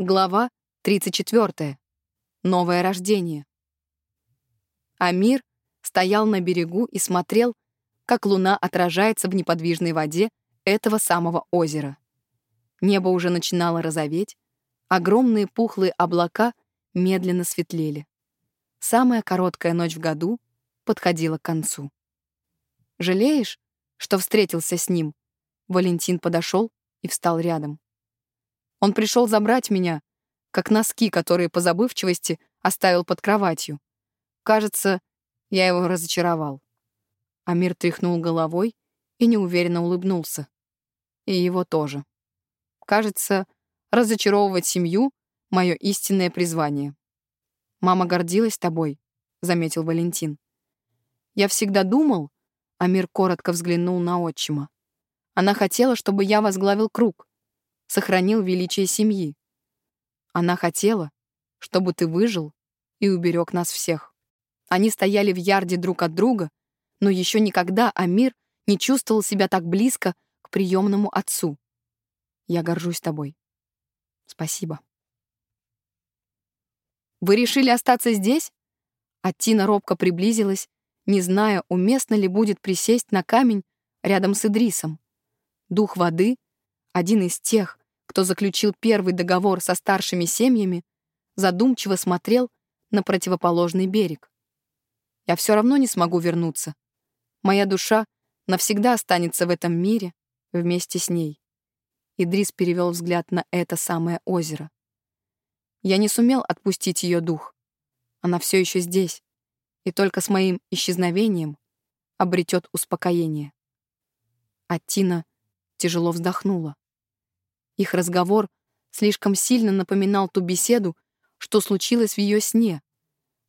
Глава 34. Новое рождение. Амир стоял на берегу и смотрел, как луна отражается в неподвижной воде этого самого озера. Небо уже начинало розоветь, огромные пухлые облака медленно светлели. Самая короткая ночь в году подходила к концу. «Жалеешь, что встретился с ним?» Валентин подошел и встал рядом. Он пришел забрать меня, как носки, которые по забывчивости оставил под кроватью. Кажется, я его разочаровал. Амир тряхнул головой и неуверенно улыбнулся. И его тоже. Кажется, разочаровывать семью — мое истинное призвание. «Мама гордилась тобой», — заметил Валентин. «Я всегда думал...» — Амир коротко взглянул на отчима. «Она хотела, чтобы я возглавил круг сохранил величие семьи. Она хотела, чтобы ты выжил и уберег нас всех. Они стояли в ярде друг от друга, но еще никогда Амир не чувствовал себя так близко к приемному отцу. Я горжусь тобой. Спасибо. Вы решили остаться здесь? Аттина робко приблизилась, не зная, уместно ли будет присесть на камень рядом с Идрисом. Дух воды, один из тех, кто заключил первый договор со старшими семьями, задумчиво смотрел на противоположный берег. Я все равно не смогу вернуться. Моя душа навсегда останется в этом мире вместе с ней. Идрис перевел взгляд на это самое озеро. Я не сумел отпустить ее дух. Она все еще здесь, и только с моим исчезновением обретет успокоение. А Тина тяжело вздохнула. Их разговор слишком сильно напоминал ту беседу, что случилось в ее сне.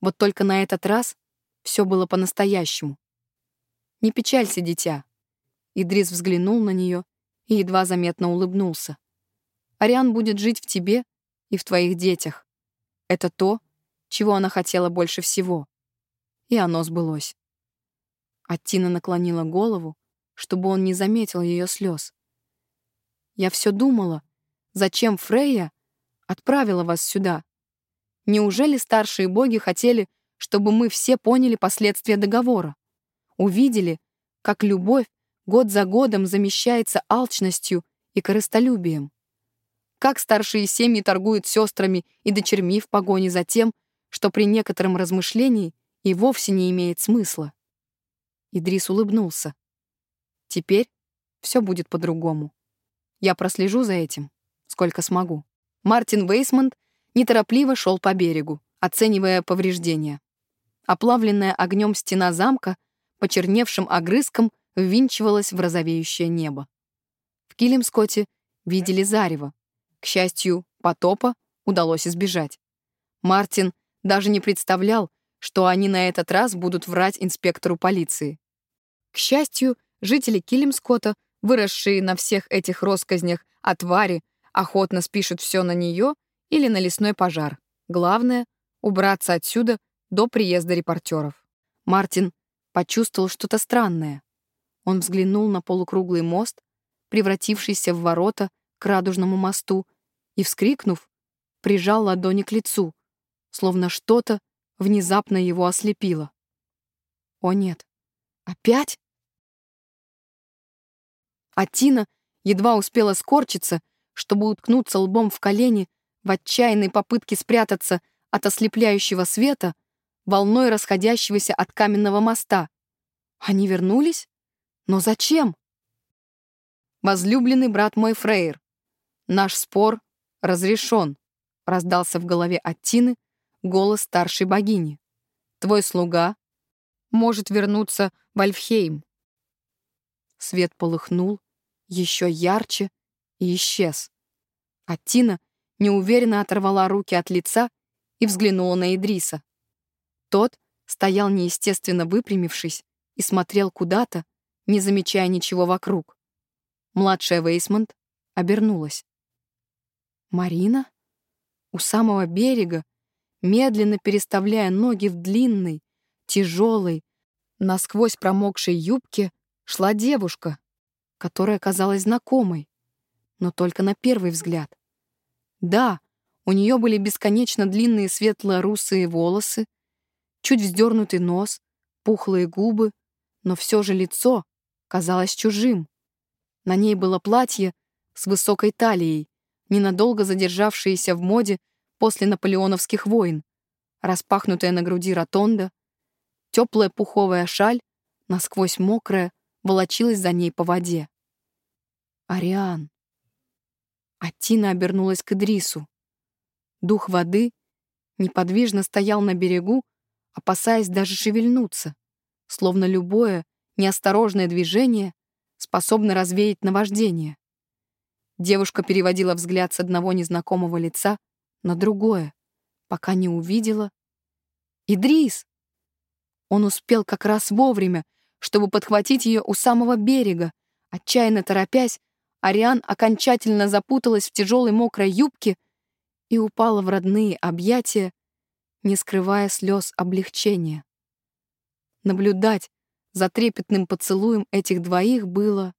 Вот только на этот раз все было по-настоящему. «Не печалься, дитя». Идрис взглянул на нее и едва заметно улыбнулся. «Ариан будет жить в тебе и в твоих детях. Это то, чего она хотела больше всего. И оно сбылось». Аттина наклонила голову, чтобы он не заметил ее слез. Я все думала, зачем Фрейя отправила вас сюда? Неужели старшие боги хотели, чтобы мы все поняли последствия договора? Увидели, как любовь год за годом замещается алчностью и корыстолюбием? Как старшие семьи торгуют сестрами и дочерьми в погоне за тем, что при некотором размышлении и вовсе не имеет смысла? Идрис улыбнулся. Теперь все будет по-другому. Я прослежу за этим, сколько смогу. Мартин Вейсмонт неторопливо шел по берегу, оценивая повреждения. Оплавленная огнем стена замка почерневшим огрызком ввинчивалась в розовеющее небо. В Килимскоте видели зарево. К счастью, потопа удалось избежать. Мартин даже не представлял, что они на этот раз будут врать инспектору полиции. К счастью, жители Килимскота выросшие на всех этих росказнях о твари, охотно спишут все на нее или на лесной пожар. Главное — убраться отсюда до приезда репортеров. Мартин почувствовал что-то странное. Он взглянул на полукруглый мост, превратившийся в ворота к радужному мосту, и, вскрикнув, прижал ладони к лицу, словно что-то внезапно его ослепило. О нет, опять? А Тина едва успела скорчиться, чтобы уткнуться лбом в колени в отчаянной попытке спрятаться от ослепляющего света, волной расходящегося от каменного моста. Они вернулись? Но зачем? «Возлюбленный брат мой Фрейр, наш спор разрешен», раздался в голове от голос старшей богини. «Твой слуга может вернуться в Альфхейм». Свет полыхнул, еще ярче и исчез. А Тина неуверенно оторвала руки от лица и взглянула на Идриса. Тот стоял неестественно выпрямившись и смотрел куда-то, не замечая ничего вокруг. Младшая Вейсмонт обернулась. «Марина?» У самого берега, медленно переставляя ноги в длинной, тяжелой, насквозь промокшей юбке, шла девушка которая казалась знакомой, но только на первый взгляд. Да, У нее были бесконечно длинные светло-русые волосы, чуть вздернутый нос, пухлые губы, но все же лицо казалось чужим. На ней было платье с высокой талией, ненадолго задержавшееся в моде после наполеоновских войн, распахнутая на груди ротонда, теплая пуховая шаль, насквозь мокрая, волочилась за ней по воде. «Ариан!» А Тина обернулась к Идрису. Дух воды неподвижно стоял на берегу, опасаясь даже шевельнуться, словно любое неосторожное движение способно развеять наваждение. Девушка переводила взгляд с одного незнакомого лица на другое, пока не увидела. «Идрис!» Он успел как раз вовремя, чтобы подхватить ее у самого берега. Отчаянно торопясь, Ариан окончательно запуталась в тяжелой мокрой юбке и упала в родные объятия, не скрывая слез облегчения. Наблюдать за трепетным поцелуем этих двоих было...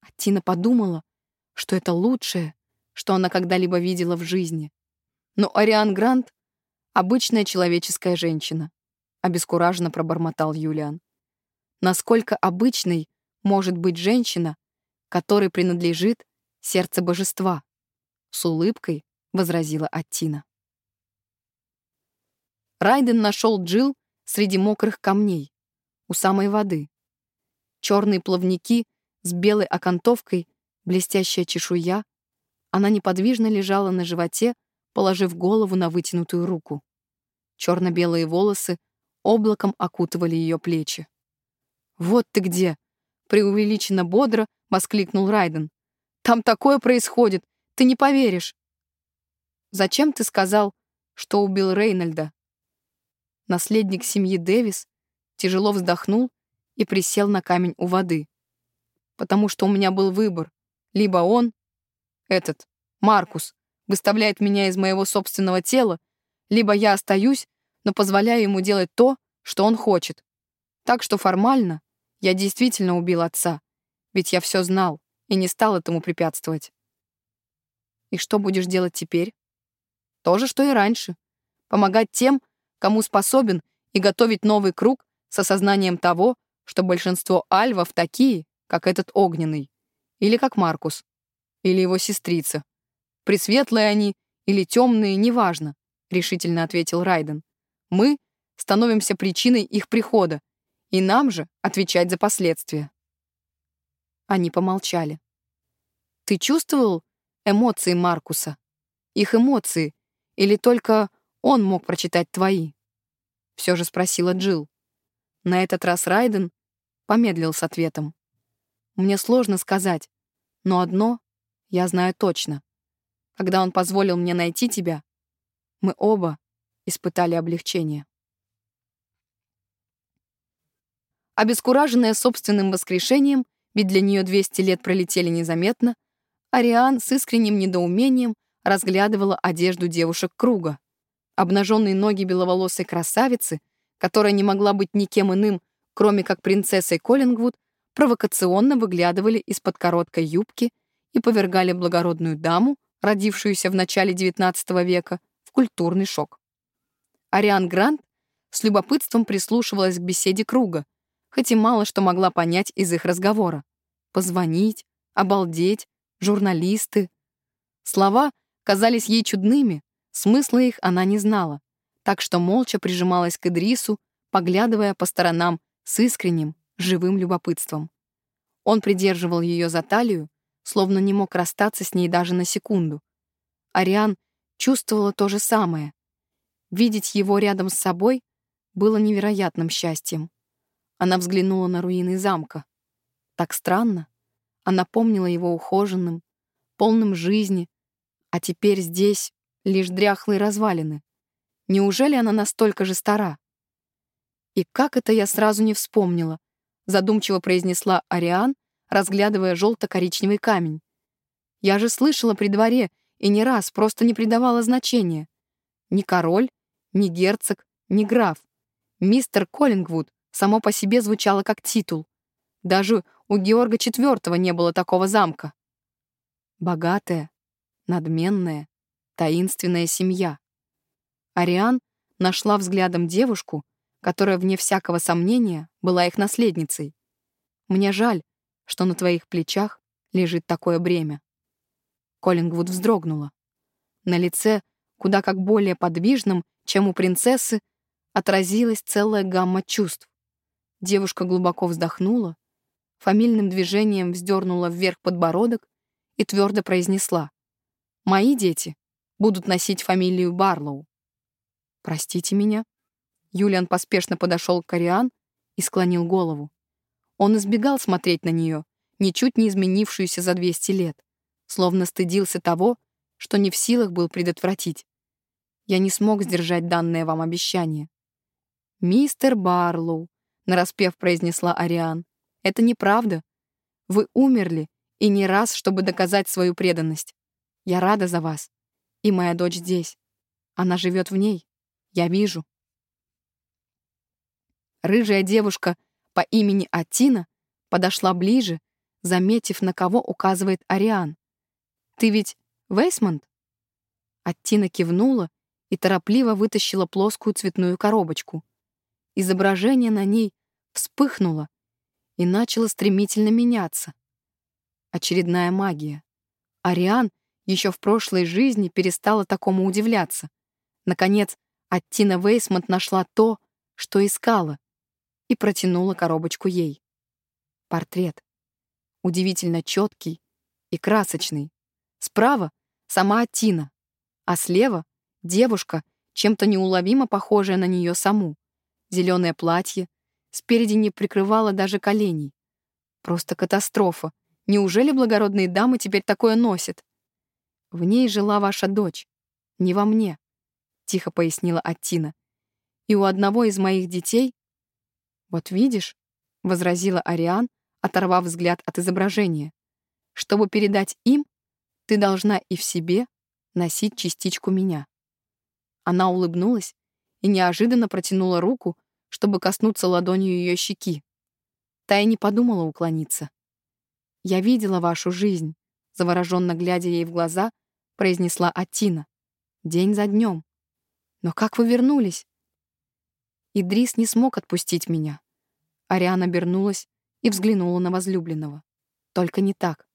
А Тина подумала, что это лучшее, что она когда-либо видела в жизни. Но Ариан Грант — обычная человеческая женщина, обескураженно пробормотал Юлиан. Насколько обычной может быть женщина, которой принадлежит сердце божества? С улыбкой возразила Аттина. Райден нашел Джил среди мокрых камней, у самой воды. Черные плавники с белой окантовкой, блестящая чешуя. Она неподвижно лежала на животе, положив голову на вытянутую руку. Черно-белые волосы облаком окутывали ее плечи. «Вот ты где!» — преувеличенно бодро воскликнул Райден. «Там такое происходит! Ты не поверишь!» «Зачем ты сказал, что убил Рейнольда?» Наследник семьи Дэвис тяжело вздохнул и присел на камень у воды. «Потому что у меня был выбор. Либо он, этот, Маркус, выставляет меня из моего собственного тела, либо я остаюсь, но позволяю ему делать то, что он хочет. Так что формально я действительно убил отца, ведь я все знал и не стал этому препятствовать. И что будешь делать теперь? То же, что и раньше. Помогать тем, кому способен, и готовить новый круг с осознанием того, что большинство альвов такие, как этот огненный, или как Маркус, или его сестрица. Пресветлые они или темные, неважно, решительно ответил Райден. Мы становимся причиной их прихода, и нам же отвечать за последствия. Они помолчали. Ты чувствовал эмоции Маркуса? Их эмоции? Или только он мог прочитать твои?» Все же спросила Джилл. На этот раз Райден помедлил с ответом. «Мне сложно сказать, но одно я знаю точно. Когда он позволил мне найти тебя, мы оба испытали облегчение». Обескураженная собственным воскрешением, ведь для нее 200 лет пролетели незаметно, Ариан с искренним недоумением разглядывала одежду девушек круга. Обнаженные ноги беловолосой красавицы, которая не могла быть никем иным, кроме как принцессой Коллингвуд, провокационно выглядывали из-под короткой юбки и повергали благородную даму, родившуюся в начале XIX века, в культурный шок. Ариан Грант с любопытством прислушивалась к беседе круга, хоть и мало что могла понять из их разговора. Позвонить, обалдеть, журналисты. Слова казались ей чудными, смысла их она не знала, так что молча прижималась к Идрису, поглядывая по сторонам с искренним, живым любопытством. Он придерживал ее за талию, словно не мог расстаться с ней даже на секунду. Ариан чувствовала то же самое. Видеть его рядом с собой было невероятным счастьем. Она взглянула на руины замка. Так странно. Она помнила его ухоженным, полным жизни, а теперь здесь лишь дряхлые развалины. Неужели она настолько же стара? И как это я сразу не вспомнила, задумчиво произнесла Ариан, разглядывая желто-коричневый камень. Я же слышала при дворе и не раз просто не придавала значения. Ни король, ни герцог, ни граф. Мистер Коллингвуд само по себе звучало как титул. Даже у Георга IV не было такого замка. Богатая, надменная, таинственная семья. Ариан нашла взглядом девушку, которая, вне всякого сомнения, была их наследницей. Мне жаль, что на твоих плечах лежит такое бремя. Коллингвуд вздрогнула. На лице, куда как более подвижном, чем у принцессы, отразилась целая гамма чувств. Девушка глубоко вздохнула, фамильным движением вздернула вверх подбородок и твердо произнесла. «Мои дети будут носить фамилию Барлоу». «Простите меня». Юлиан поспешно подошел к Кориан и склонил голову. Он избегал смотреть на нее, ничуть не изменившуюся за 200 лет, словно стыдился того, что не в силах был предотвратить. Я не смог сдержать данное вам обещание. «Мистер Барлоу», — нараспев произнесла Ариан, — «это неправда. Вы умерли, и не раз, чтобы доказать свою преданность. Я рада за вас. И моя дочь здесь. Она живет в ней. Я вижу». Рыжая девушка по имени Атина подошла ближе, заметив, на кого указывает Ариан. «Ты ведь Вейсмонт?» Аттина кивнула и торопливо вытащила плоскую цветную коробочку. Изображение на ней вспыхнуло и начало стремительно меняться. Очередная магия. Ариан еще в прошлой жизни перестала такому удивляться. Наконец, Аттина Вейсмонт нашла то, что искала, и протянула коробочку ей. Портрет. Удивительно четкий и красочный. Справа — сама Аттина, а слева — девушка, чем-то неуловимо похожая на нее саму. Зеленое платье, спереди не прикрывало даже коленей. Просто катастрофа. Неужели благородные дамы теперь такое носят? В ней жила ваша дочь, не во мне, — тихо пояснила Аттина. И у одного из моих детей... Вот видишь, — возразила Ариан, оторвав взгляд от изображения. Чтобы передать им, ты должна и в себе носить частичку меня. Она улыбнулась и неожиданно протянула руку, чтобы коснуться ладонью ее щеки. Та и не подумала уклониться. «Я видела вашу жизнь», — завороженно глядя ей в глаза, произнесла Атина. «День за днем. Но как вы вернулись?» Идрис не смог отпустить меня. Ариана обернулась и взглянула на возлюбленного. Только не так.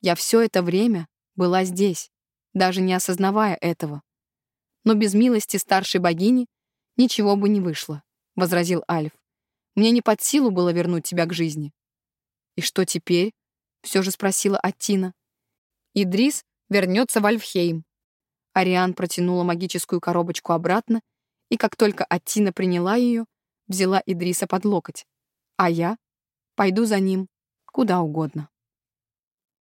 Я все это время была здесь, даже не осознавая этого. Но без милости старшей богини ничего бы не вышло, — возразил Альф. Мне не под силу было вернуть тебя к жизни. И что теперь? — все же спросила Аттина. Идрис вернется в Альфхейм. Ариан протянула магическую коробочку обратно, и как только Аттина приняла ее, взяла Идриса под локоть. А я пойду за ним куда угодно.